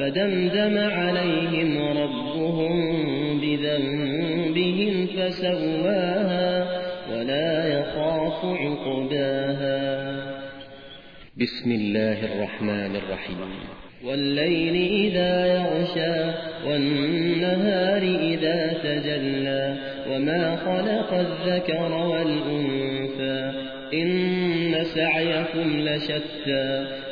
فدمدم عليهم ربهم بذنبهم فسواها ولا يخاف عقباها. بسم الله الرحمن الرحيم. والليل إذا يغشى والنهار إذا تجلى وما خلق الذكر والأنثى إن سعيكم لشتى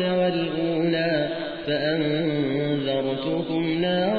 والأولى فأنذرتكم نارا